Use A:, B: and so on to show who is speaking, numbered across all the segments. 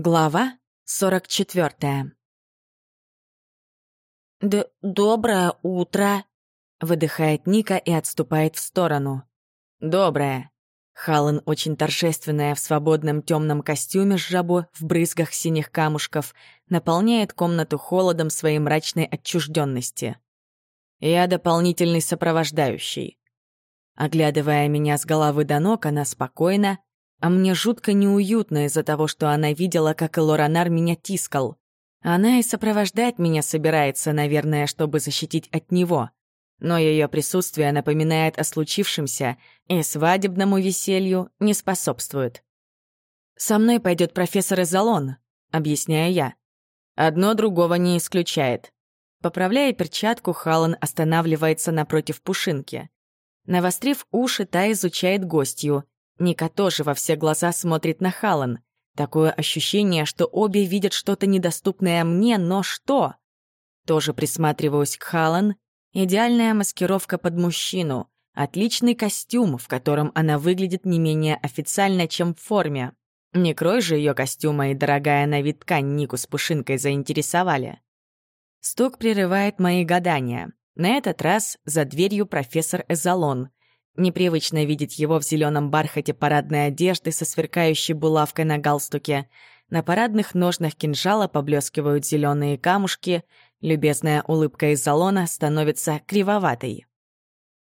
A: Глава 44
B: Д «Доброе утро!» — выдыхает Ника и отступает в сторону.
A: «Доброе!» Халан, очень торжественная в свободном темном костюме с жабо в брызгах синих камушков, наполняет комнату холодом своей мрачной отчужденности. «Я дополнительный сопровождающий». Оглядывая меня с головы до ног, она спокойно, а мне жутко неуютно из-за того, что она видела, как Лоранар меня тискал. Она и сопровождать меня собирается, наверное, чтобы защитить от него. Но ее присутствие напоминает о случившемся и свадебному веселью не способствует. «Со мной пойдет профессор Изолон», — объясняю я. Одно другого не исключает. Поправляя перчатку, Халан останавливается напротив Пушинки. Навострив уши, та изучает гостью — Ника тоже во все глаза смотрит на Халан. Такое ощущение, что обе видят что-то недоступное мне, но что? Тоже присматриваюсь к Халан. Идеальная маскировка под мужчину. Отличный костюм, в котором она выглядит не менее официально, чем в форме. Не крой же ее костюма и дорогая на вид ткань Нику с пушинкой заинтересовали. Стук прерывает мои гадания. На этот раз за дверью профессор Эзолон. Непривычно видеть его в зеленом бархате парадной одежды со сверкающей булавкой на галстуке. На парадных ножнах кинжала поблескивают зеленые камушки. Любезная улыбка из салона становится кривоватой.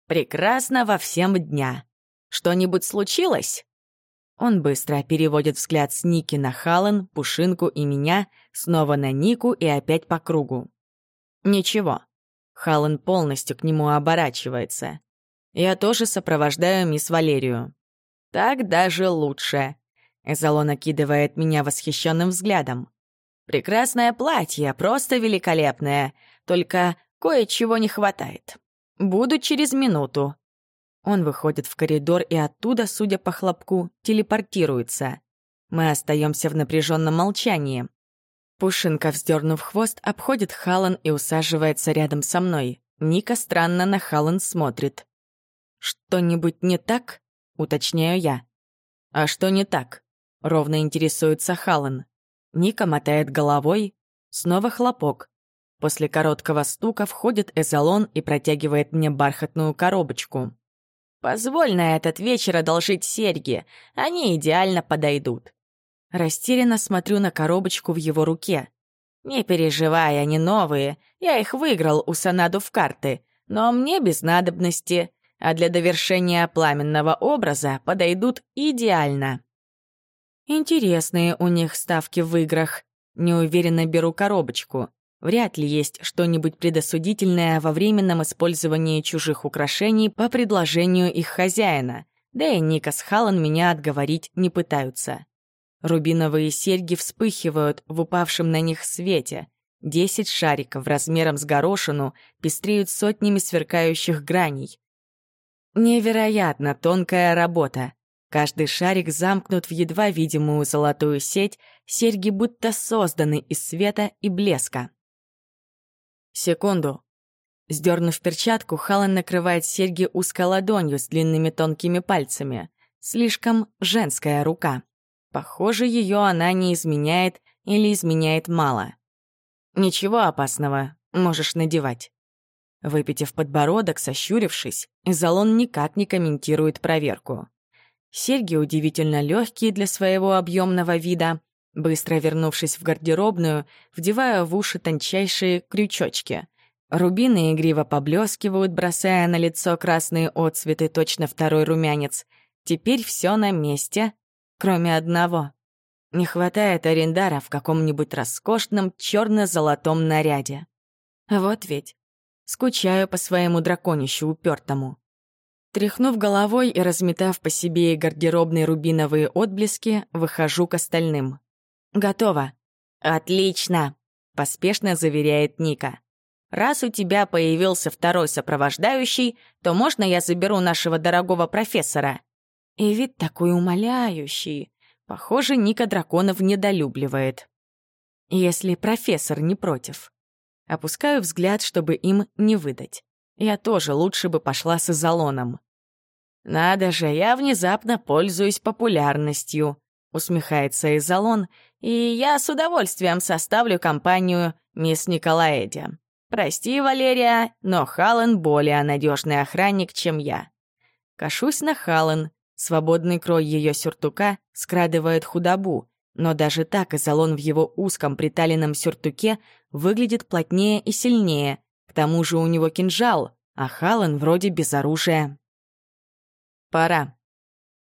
A: «Прекрасно во всем дня. Что-нибудь случилось?» Он быстро переводит взгляд с Ники на Халан, Пушинку и меня, снова на Нику и опять по кругу. «Ничего». Халан полностью к нему оборачивается. Я тоже сопровождаю мисс Валерию. Так даже лучше. Эзолон окидывает меня восхищенным взглядом. Прекрасное платье, просто великолепное. Только кое-чего не хватает. Буду через минуту. Он выходит в коридор и оттуда, судя по хлопку, телепортируется. Мы остаемся в напряженном молчании. Пушинка, вздернув хвост, обходит Халан и усаживается рядом со мной. Ника странно на Халан смотрит. «Что-нибудь не так?» — уточняю я. «А что не так?» — ровно интересуется Халан. Ника мотает головой. Снова хлопок. После короткого стука входит эзолон и протягивает мне бархатную коробочку. «Позволь на этот вечер одолжить серьги, они идеально подойдут». Растерянно смотрю на коробочку в его руке. «Не переживай, они новые, я их выиграл у Санаду в карты, но мне без надобности а для довершения пламенного образа подойдут идеально. Интересные у них ставки в играх. Неуверенно беру коробочку. Вряд ли есть что-нибудь предосудительное во временном использовании чужих украшений по предложению их хозяина, да и Ника с Халан меня отговорить не пытаются. Рубиновые серьги вспыхивают в упавшем на них свете. Десять шариков размером с горошину пестреют сотнями сверкающих граней. Невероятно тонкая работа. Каждый шарик замкнут в едва видимую золотую сеть, серьги будто созданы из света и блеска. Секунду. Сдернув перчатку, Халан накрывает серьги узкой ладонью с длинными тонкими пальцами. Слишком женская рука. Похоже, ее она не изменяет или изменяет мало. Ничего опасного, можешь надевать. Выпитив подбородок, сощурившись, Изолон никак не комментирует проверку. Серьги удивительно легкие для своего объемного вида. Быстро вернувшись в гардеробную, вдеваю в уши тончайшие крючочки. Рубины игриво поблескивают, бросая на лицо красные отцветы, точно второй румянец. Теперь все на месте, кроме одного. Не хватает арендара в каком-нибудь роскошном черно-золотом наряде. Вот ведь Скучаю по своему драконищу упертому. Тряхнув головой и разметав по себе гардеробные рубиновые отблески, выхожу к остальным. «Готово». «Отлично», — поспешно заверяет Ника. «Раз у тебя появился второй сопровождающий, то можно я заберу нашего дорогого профессора?» И вид такой умоляющий. Похоже, Ника драконов недолюбливает. Если профессор не против. Опускаю взгляд, чтобы им не выдать. Я тоже лучше бы пошла с изолоном. «Надо же, я внезапно пользуюсь популярностью», — усмехается Изолон, и я с удовольствием составлю компанию мисс Николаэди. Прости, Валерия, но Халлен более надежный охранник, чем я. Кашусь на Халлен. Свободный крой ее сюртука скрадывает худобу, но даже так Изолон в его узком приталенном сюртуке выглядит плотнее и сильнее. К тому же у него кинжал, а Халлен вроде без оружия. Пора.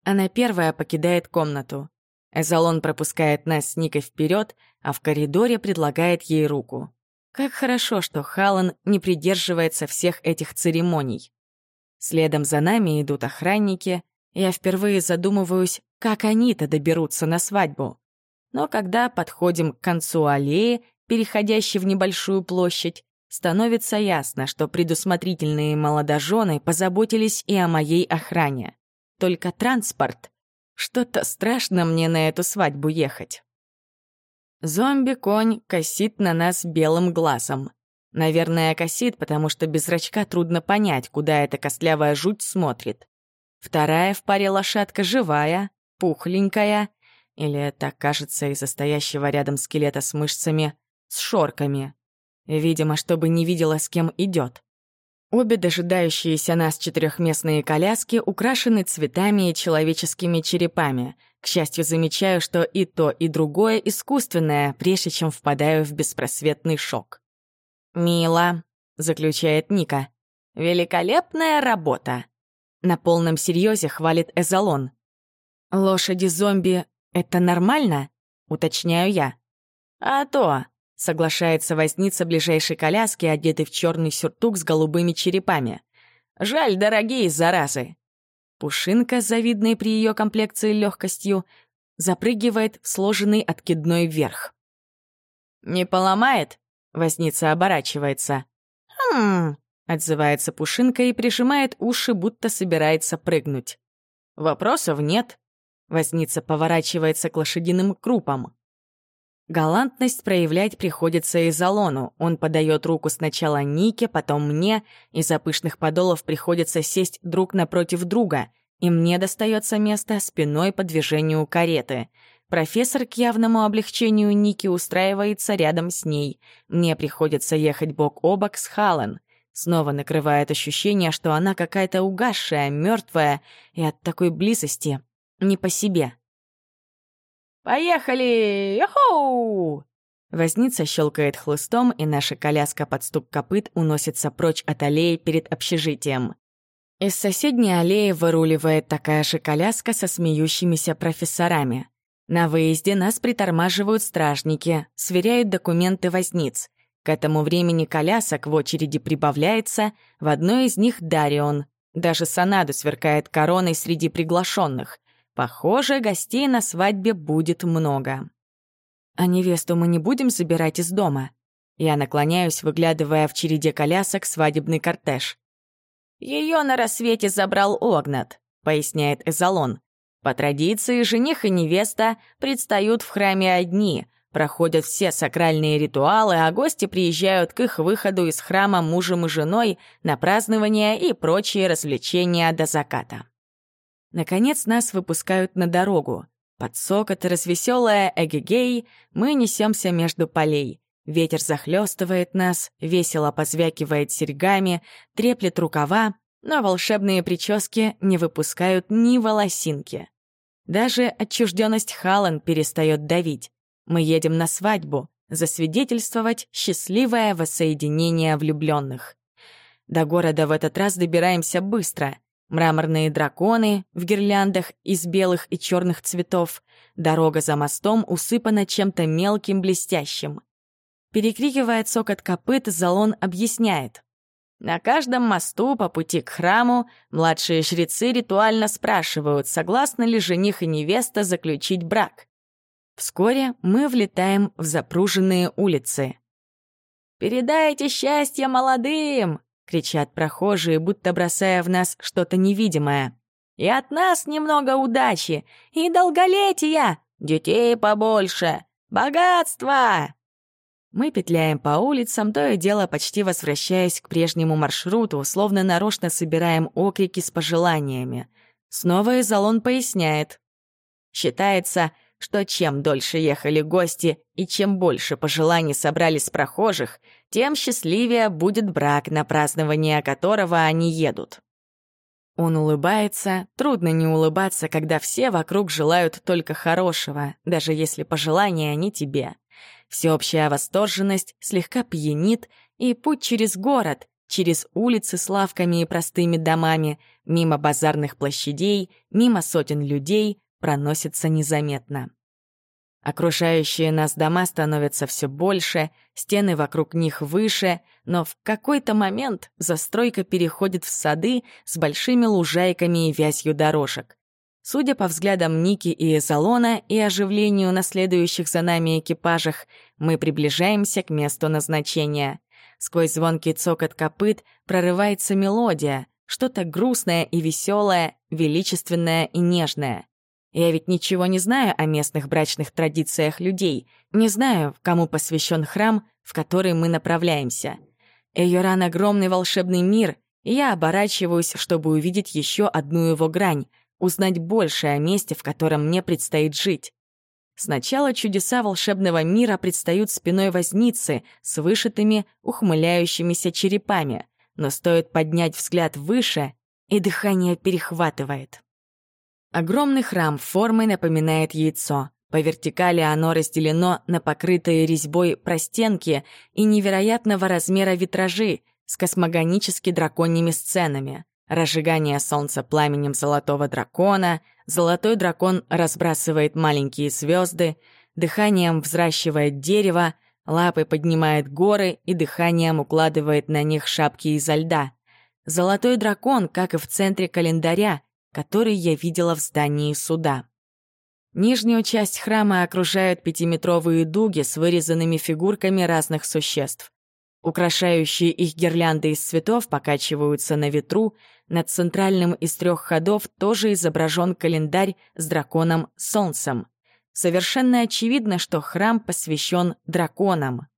A: Она первая покидает комнату. Эзолон пропускает нас с Никой вперед, а в коридоре предлагает ей руку. Как хорошо, что Халан не придерживается всех этих церемоний. Следом за нами идут охранники. Я впервые задумываюсь, как они-то доберутся на свадьбу. Но когда подходим к концу аллеи, переходящей в небольшую площадь, становится ясно, что предусмотрительные молодожены позаботились и о моей охране. Только транспорт что-то страшно мне на эту свадьбу ехать. Зомби-конь косит на нас белым глазом. Наверное, косит, потому что без зрачка трудно понять, куда эта костлявая жуть смотрит. Вторая в паре лошадка живая, пухленькая, или так кажется из-за стоящего рядом скелета с мышцами, с шорками. Видимо, чтобы не видела, с кем идет. Обе дожидающиеся нас четырехместные коляски украшены цветами и человеческими черепами. К счастью, замечаю, что и то, и другое искусственное, прежде чем впадаю в беспросветный шок. «Мило», — заключает Ника. «Великолепная работа!» На полном серьезе хвалит Эзолон. «Лошади-зомби — это нормально?» — уточняю я. «А то!» Соглашается возница ближайшей коляски, одетый в черный сюртук с голубыми черепами. «Жаль, дорогие заразы!» Пушинка, завидная при ее комплекции легкостью, запрыгивает в сложенный откидной вверх. «Не поломает?» — возница оборачивается. «Хм...» — отзывается Пушинка и прижимает уши, будто собирается прыгнуть. «Вопросов нет». Возница поворачивается к лошадиным крупам. Галантность проявлять приходится Изолону. Он подает руку сначала Нике, потом мне. Из-за пышных подолов приходится сесть друг напротив друга. И мне достается место спиной по движению кареты. Профессор к явному облегчению Ники устраивается рядом с ней. Мне приходится ехать бок о бок с Халлен. Снова накрывает ощущение, что она какая-то угасшая, мертвая, и от такой близости не по себе. «Поехали! Йохоу!» Возница щелкает хлыстом, и наша коляска под стук копыт уносится прочь от аллеи перед общежитием. Из соседней аллеи выруливает такая же коляска со смеющимися профессорами. На выезде нас притормаживают стражники, сверяют документы возниц. К этому времени колясок в очереди прибавляется, в одной из них Дарион. Даже Санаду сверкает короной среди приглашенных. Похоже, гостей на свадьбе будет много. А невесту мы не будем забирать из дома. Я наклоняюсь, выглядывая в череде колясок свадебный кортеж. Ее на рассвете забрал Огнат, поясняет Эзолон. По традиции, жених и невеста предстают в храме одни, проходят все сакральные ритуалы, а гости приезжают к их выходу из храма мужем и женой на празднование и прочие развлечения до заката. Наконец нас выпускают на дорогу. Под сокот развеселая эгегей мы несемся между полей. Ветер захлестывает нас, весело позвякивает серьгами, треплет рукава, но волшебные прически не выпускают ни волосинки. Даже отчужденность Халан перестает давить. Мы едем на свадьбу, засвидетельствовать счастливое воссоединение влюбленных. До города в этот раз добираемся быстро. Мраморные драконы в гирляндах из белых и черных цветов. Дорога за мостом усыпана чем-то мелким блестящим. Перекрикивая цокот копыт, Залон объясняет. На каждом мосту по пути к храму младшие жрецы ритуально спрашивают, согласны ли жених и невеста заключить брак. Вскоре мы влетаем в запруженные улицы. «Передайте счастье молодым!» — кричат прохожие, будто бросая в нас что-то невидимое. «И от нас немного удачи! И долголетия! Детей побольше! Богатства!» Мы петляем по улицам, то и дело почти возвращаясь к прежнему маршруту, словно нарочно собираем окрики с пожеланиями. Снова Изолон поясняет. Считается, что чем дольше ехали гости и чем больше пожеланий собрали с прохожих, тем счастливее будет брак, на празднование которого они едут. Он улыбается, трудно не улыбаться, когда все вокруг желают только хорошего, даже если пожелания не тебе. Всеобщая восторженность слегка пьянит, и путь через город, через улицы с лавками и простыми домами, мимо базарных площадей, мимо сотен людей проносится незаметно. Окружающие нас дома становятся все больше, стены вокруг них выше, но в какой-то момент застройка переходит в сады с большими лужайками и вязью дорожек. Судя по взглядам Ники и Эзолона и оживлению на следующих за нами экипажах, мы приближаемся к месту назначения. Сквозь звонкий цокот копыт прорывается мелодия, что-то грустное и веселое, величественное и нежное. Я ведь ничего не знаю о местных брачных традициях людей, не знаю, кому посвящен храм, в который мы направляемся. Эйоран — огромный волшебный мир, и я оборачиваюсь, чтобы увидеть еще одну его грань, узнать больше о месте, в котором мне предстоит жить. Сначала чудеса волшебного мира предстают спиной возницы с вышитыми, ухмыляющимися черепами, но стоит поднять взгляд выше, и дыхание перехватывает. Огромный храм формой напоминает яйцо. По вертикали оно разделено на покрытые резьбой простенки и невероятного размера витражи с космогонически драконьими сценами. Разжигание солнца пламенем золотого дракона, золотой дракон разбрасывает маленькие звезды, дыханием взращивает дерево, лапой поднимает горы и дыханием укладывает на них шапки изо льда. Золотой дракон, как и в центре календаря, который я видела в здании суда. Нижнюю часть храма окружают пятиметровые дуги с вырезанными фигурками разных существ. Украшающие их гирлянды из цветов покачиваются на ветру, над центральным из трех ходов тоже изображен календарь с драконом Солнцем. Совершенно очевидно, что храм посвящен драконам.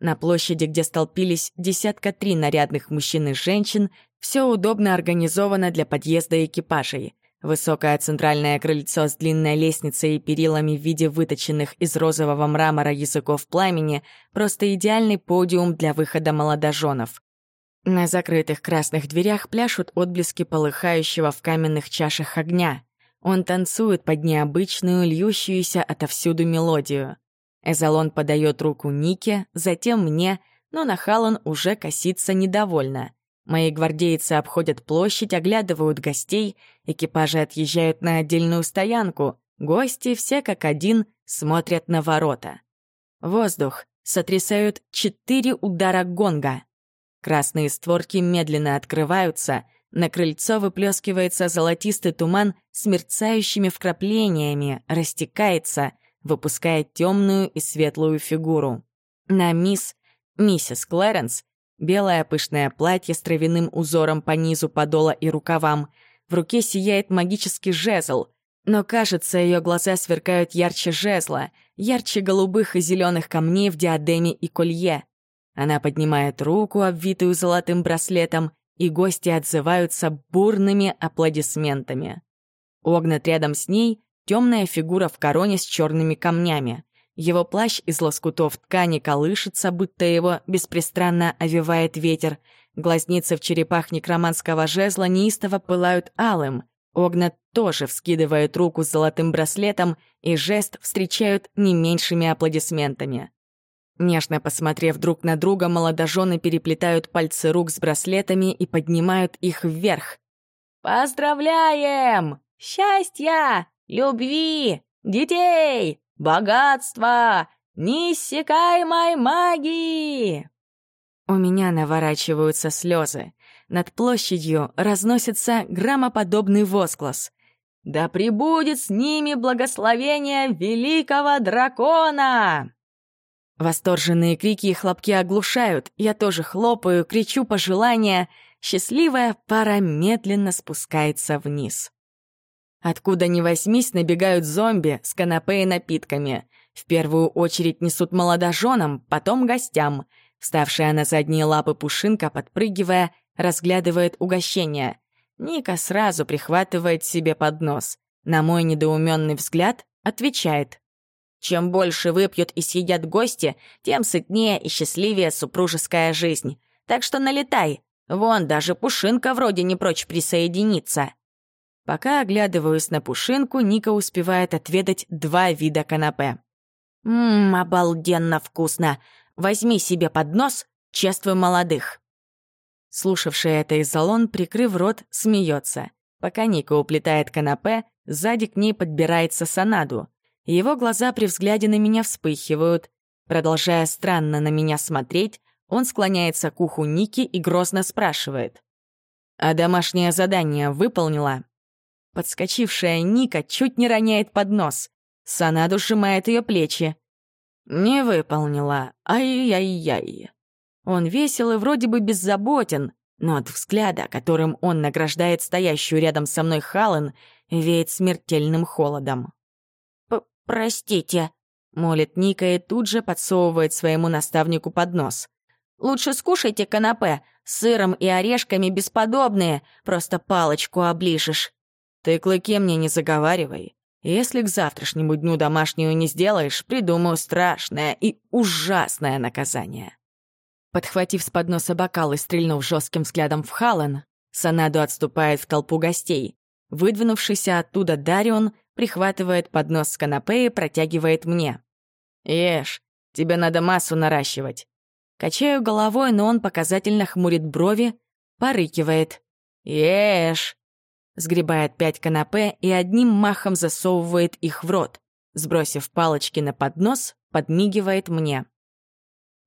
A: На площади, где столпились десятка три нарядных мужчин и женщин, все удобно организовано для подъезда экипажей. Высокое центральное крыльцо с длинной лестницей и перилами в виде выточенных из розового мрамора языков пламени — просто идеальный подиум для выхода молодоженов. На закрытых красных дверях пляшут отблески полыхающего в каменных чашах огня. Он танцует под необычную, льющуюся отовсюду мелодию. Эзолон подает руку Нике, затем мне, но на Халан уже косится недовольно. Мои гвардейцы обходят площадь, оглядывают гостей, экипажи отъезжают на отдельную стоянку, гости все как один смотрят на ворота. Воздух сотрясают четыре удара гонга. Красные створки медленно открываются, на крыльцо выплескивается золотистый туман с мерцающими вкраплениями, растекается, выпуская темную и светлую фигуру. На мисс, миссис Клэренс, Белое пышное платье с травяным узором по низу подола и рукавам. В руке сияет магический жезл, но, кажется, ее глаза сверкают ярче жезла, ярче голубых и зеленых камней в диадеме и колье. Она поднимает руку, обвитую золотым браслетом, и гости отзываются бурными аплодисментами. Огнет рядом с ней темная фигура в короне с черными камнями. Его плащ из лоскутов ткани колышется, будто его беспристранно овивает ветер. Глазницы в черепах некроманского жезла неистово пылают алым. Огнат тоже вскидывает руку с золотым браслетом, и жест встречают не меньшими аплодисментами. Нежно посмотрев друг на друга, молодожены переплетают пальцы рук с браслетами и поднимают их вверх. «Поздравляем! Счастья! Любви! Детей! Богатства, неиссякаемой магии!» У меня наворачиваются слезы. Над площадью разносится громоподобный возглас. «Да пребудет с ними благословение великого дракона!» Восторженные крики и хлопки оглушают. Я тоже хлопаю, кричу пожелания. Счастливая пара медленно спускается вниз. Откуда ни возьмись, набегают зомби с канапе и напитками. В первую очередь несут молодоженам, потом гостям. Вставшая на задние лапы Пушинка, подпрыгивая, разглядывает угощение. Ника сразу прихватывает себе поднос. На мой недоуменный взгляд отвечает. Чем больше выпьют и съедят гости, тем сытнее и счастливее супружеская жизнь. Так что налетай. Вон, даже Пушинка вроде не прочь присоединиться. Пока оглядываюсь на Пушинку, Ника успевает отведать два вида канапе. «Ммм, обалденно вкусно! Возьми себе поднос, чествуй молодых!» Слушавший это из салон, прикрыв рот, смеется. Пока Ника уплетает канапе, сзади к ней подбирается Санаду. Его глаза при взгляде на меня вспыхивают. Продолжая странно на меня смотреть, он склоняется к уху Ники и грозно спрашивает. «А домашнее задание выполнила?» Подскочившая Ника чуть не роняет поднос. Санаду сжимает ее плечи. «Не выполнила. Ай-яй-яй». Он весел и вроде бы беззаботен, но от взгляда, которым он награждает стоящую рядом со мной Халан, веет смертельным холодом. «Простите», — молит Ника и тут же подсовывает своему наставнику под нос. «Лучше скушайте канапе, с сыром и орешками бесподобные, просто палочку оближешь». «Ты клыки мне не заговаривай. Если к завтрашнему дню домашнюю не сделаешь, придумаю страшное и ужасное наказание». Подхватив с подноса бокал и стрельнув жестким взглядом в Халан, Санаду отступает в толпу гостей. Выдвинувшийся оттуда Дарион прихватывает поднос с канапе и протягивает мне. «Ешь, тебе надо массу наращивать». Качаю головой, но он показательно хмурит брови, порыкивает. «Ешь!» Сгребает пять канапе и одним махом засовывает их в рот. Сбросив палочки на поднос, подмигивает мне.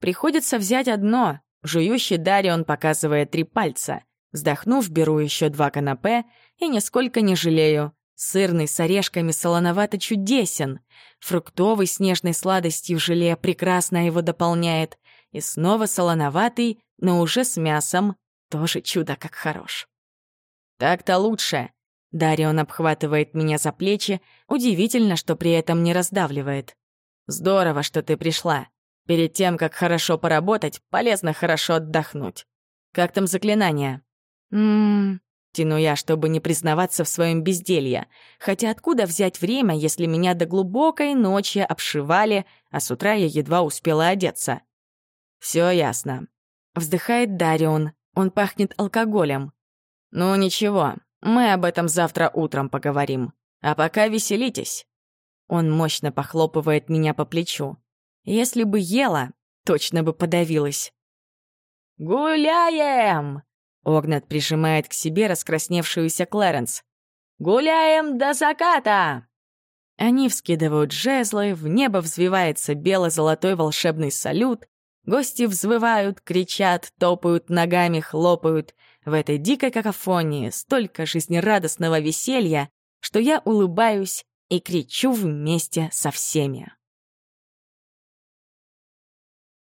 A: Приходится взять одно. Жующий Дарион показывает три пальца. Вздохнув, беру еще два канапе и нисколько не жалею. Сырный с орешками солоновато чудесен. Фруктовый с нежной сладостью желе прекрасно его дополняет. И снова солоноватый, но уже с мясом. Тоже чудо как хорош. «Так-то лучше!» Дарион обхватывает меня за плечи. Удивительно, что при этом не раздавливает. «Здорово, что ты пришла. Перед тем, как хорошо поработать, полезно хорошо отдохнуть. Как там заклинание?» «Ммм, Тяну я, чтобы не признаваться в своем безделье. Хотя откуда взять время, если меня до глубокой ночи обшивали, а с утра я едва успела одеться? Все ясно. Вздыхает Дарион. Он пахнет алкоголем. Ну ничего, мы об этом завтра утром поговорим. А пока веселитесь. Он мощно похлопывает меня по плечу. Если бы ела, точно бы подавилась. «Гуляем!» Огнат прижимает к себе раскрасневшуюся Клэренс. «Гуляем до заката!» Они вскидывают жезлы, в небо взвивается бело-золотой волшебный салют, гости взвывают, кричат, топают ногами, хлопают. В этой дикой какофонии столько жизнерадостного веселья, что я улыбаюсь и кричу вместе со всеми.